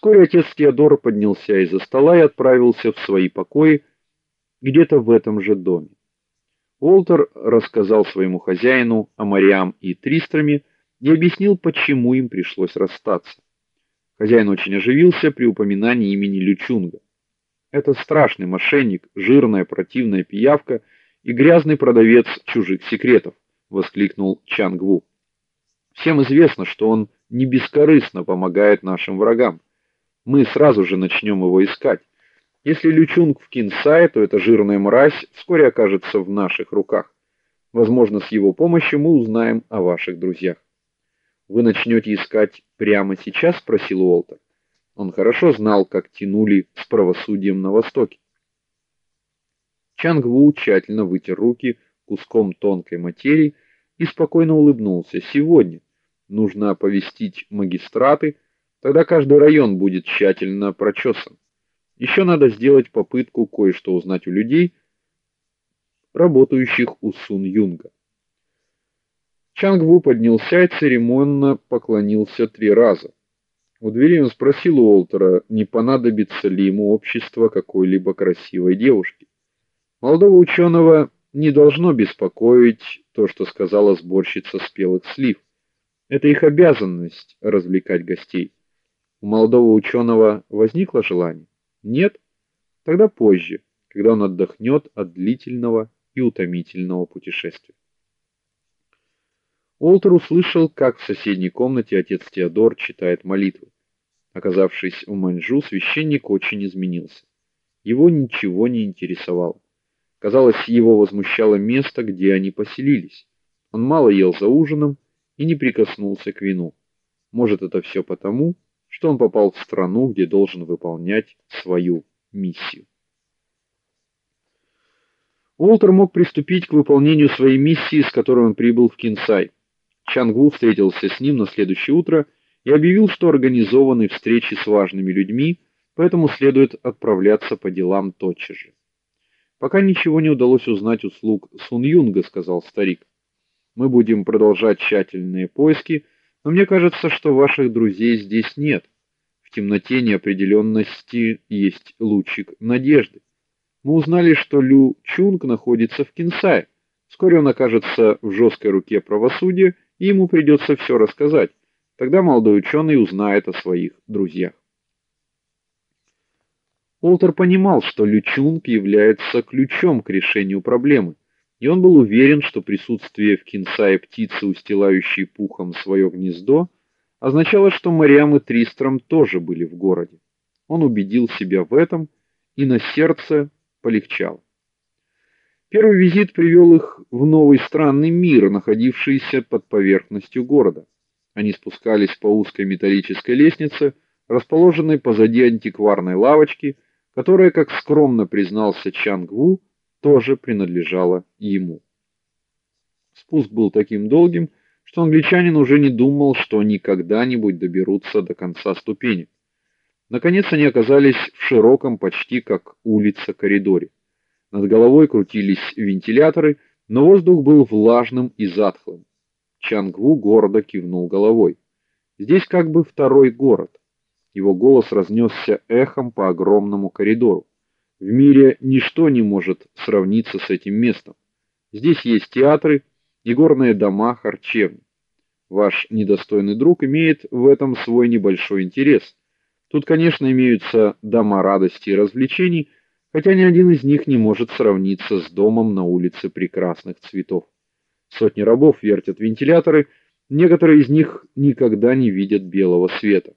Вскоре отец Теодора поднялся из-за стола и отправился в свои покои где-то в этом же доме. Уолтер рассказал своему хозяину о Мариам и Тристраме и объяснил, почему им пришлось расстаться. Хозяин очень оживился при упоминании имени Лючунга. Это страшный мошенник, жирная противная пиявка и грязный продавец чужих секретов, воскликнул Чангву. Всем известно, что он не бескорыстно помогает нашим врагам. Мы сразу же начнем его искать. Если Лючунг в Кинсае, то эта жирная мразь вскоре окажется в наших руках. Возможно, с его помощью мы узнаем о ваших друзьях. Вы начнете искать прямо сейчас, спросил Уолтер. Он хорошо знал, как тянули с правосудием на востоке. Чангву тщательно вытер руки куском тонкой материи и спокойно улыбнулся. Сегодня нужно оповестить магистраты, тогда каждый район будет тщательно прочесан. Еще надо сделать попытку кое-что узнать у людей, работающих у Сун Юнга. Чангву поднялся и церемонно поклонился три раза. У двери он спросил у Уолтера, не понадобится ли ему общество какой-либо красивой девушки. Молодого ученого не должно беспокоить то, что сказала сборщица спелых слив. Это их обязанность развлекать гостей. У молодого ученого возникло желание? Нет? Тогда позже, когда он отдохнет от длительного и утомительного путешествия. Олтер услышал, как в соседней комнате отец Теодор читает молитвы. Оказавшись у Маньчжу, священник очень изменился. Его ничего не интересовало. Казалось, его возмущало место, где они поселились. Он мало ел за ужином и не прикоснулся к вину. Может, это все потому, что он попал в страну, где должен выполнять свою миссию. Уолтер мог приступить к выполнению своей миссии, с которой он прибыл в Кинсай. Чангву встретился с ним на следующее утро и объявил, что организованы встречи с важными людьми, поэтому следует отправляться по делам тотчас же. Пока ничего не удалось узнать у слуг Сун Юнга, сказал старик. Мы будем продолжать тщательные поиски, но мне кажется, что ваших друзей здесь нет. В темноте неопределенности есть лучик надежды. Мы узнали, что Лю Чунг находится в Кинсае. Вскоре он окажется в жесткой руке правосудия и ему придется все рассказать. Тогда молодой ученый узнает о своих друзьях. Олтер понимал, что Лючунг является ключом к решению проблемы, и он был уверен, что присутствие в Кинсае птицы, устилающей пухом свое гнездо, означало, что Мариам и Тристром тоже были в городе. Он убедил себя в этом, и на сердце полегчало. Первый визит привел их в новый странный мир, находившийся под поверхностью города. Они спускались по узкой металлической лестнице, расположенной позади антикварной лавочки, которая, как скромно признался Чангву, тоже принадлежала ему. Спуск был таким долгим, что англичанин уже не думал, что они когда-нибудь доберутся до конца ступени. Наконец они оказались в широком, почти как улица коридоре. Над головой крутились вентиляторы, но воздух был влажным и затхлым. Чангву гордо кивнул головой. Здесь как бы второй город. Его голос разнесся эхом по огромному коридору. В мире ничто не может сравниться с этим местом. Здесь есть театры и дома, харчевни. Ваш недостойный друг имеет в этом свой небольшой интерес. Тут, конечно, имеются дома радости и развлечений, хотя ни один из них не может сравниться с домом на улице прекрасных цветов. Сотни рабов вертят вентиляторы, некоторые из них никогда не видят белого света.